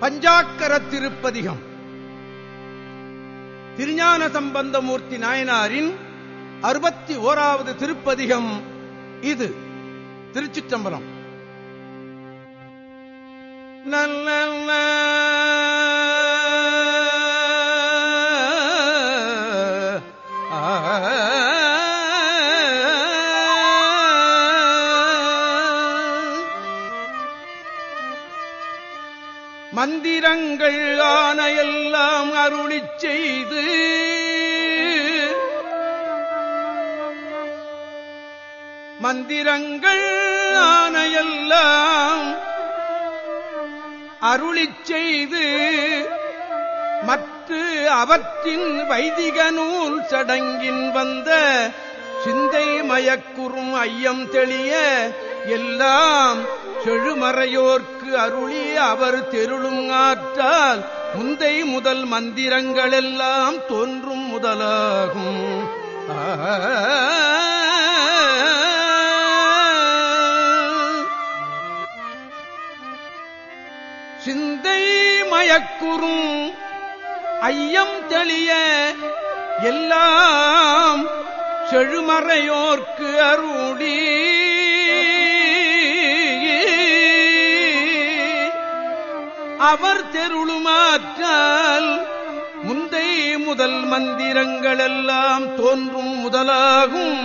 பஞ்சாக்கர திருப்பதிகம் திருஞான சம்பந்தமூர்த்தி நாயனாரின் அறுபத்தி ஓராவது திருப்பதிகம் இது. திருச்சிற்றம்பலம். நல்ல மந்திரங்கள் ஆனையெல்லாம் அருளிச் செய்து மந்திரங்கள் ஆனையெல்லாம் அருளிச் செய்து மற்ற அவற்றின் வைதிக நூல் சடங்கின் வந்த சிந்தை மயக்குறும் ஐயம் தெளிய எல்லாம் செழுமறையோர்க்கு அருளி அவர் தெருளும் ஆற்றால் முந்தை முதல் மந்திரங்களெல்லாம் தோன்றும் முதலாகும். சிந்தை மயக்குறும் ஐயம் தெளிய எல்லாம் செழுமறையோர்க்கு அருளி அவர் தெருளுமாற்றால் முந்தை முதல் மந்திரங்களெல்லாம் தோன்றும் முதலாகும்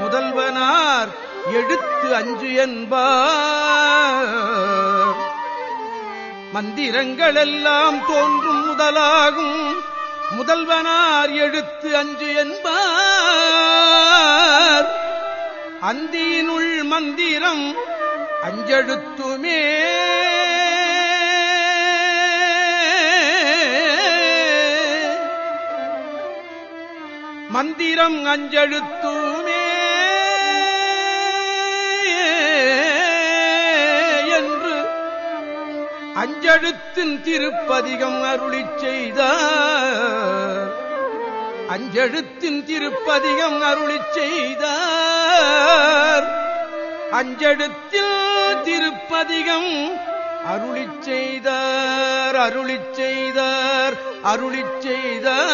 முதல்வனார் எடுத்து அஞ்சு என்பார். மந்திரங்களெல்லாம் தோன்றும் முதலாகும் முதல்வனார் எடுத்து அஞ்சு என்பார். அந்தியினுள் மந்திரம் அஞ்செழுத்துமே மந்திரம் அஞ்செழுத்துமே. என்று அஞ்செழுத்தின் திருப்பதிகம் அருளி செய்தார் அஞ்செழுத்தின் திருப்பதிகம் அருளி செய்தார் அஞ்செழுத்தில் திருப்பதிகம் அருளி செய்தார் அருளி செய்தார் அருளி செய்தார்.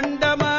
கண்டம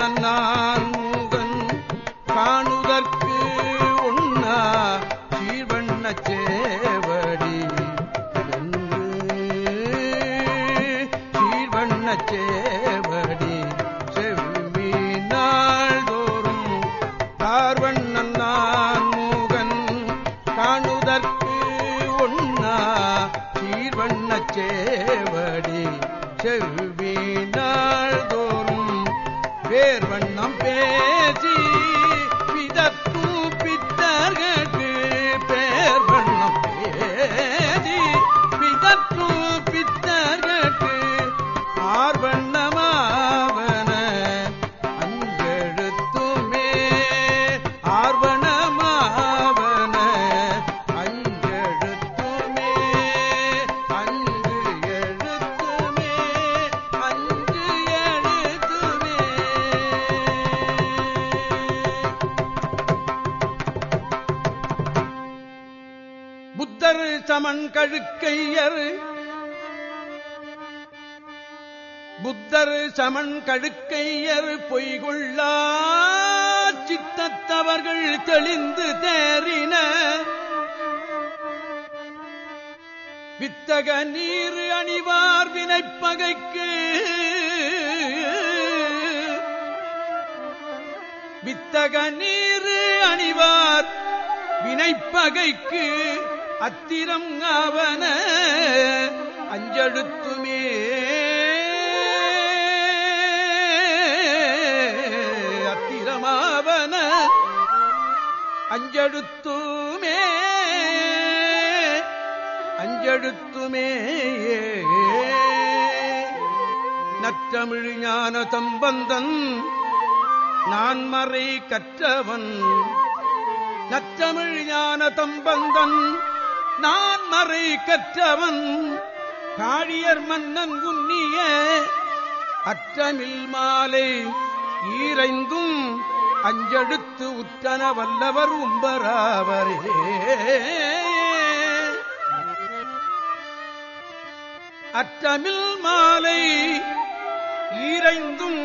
ನನ್ನ hierba புத்தர் கழுக்கையர். புத்தர் சமன் கழுக்கையர் பொய்கொள்ளா சித்தத்தவர்கள் தெளிந்து தேறின. வித்தக நீர் அணிவார் வினைப்பகைக்கு. வித்தக நீர் அணிவார் வினைப்பகைக்கு. அத்திரம் அவன அஞ்செழுத்துமே அத்திரமாவன அஞ்செழுத்துமே அஞ்செழுத்துமே நற்றமிழ் ஞான சம்பந்தன் நான் மறை கற்றவன். நற்றமிழ் ஞான தம்பந்தன் நான் மறை கற்றவன். காழியர் மன்னன் உன்னிய அற்றமில் மாலை ஈரைந்தும் அஞ்செடுத்து உற்றன வல்லவர் உம்பராவரே. அற்றமில் மாலை ஈரைந்தும்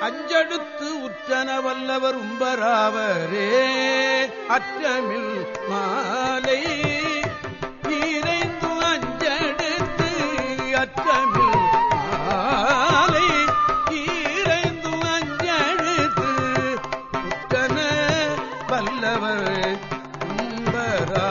அஞ்செடுத்து உற்றன வல்லவர் உம்பராவரே. அற்றமில் மாலை அற்றமில் மாலை ஈரைந்து அஞ்செடுத்து உற்றன வல்லவர் கும்பரா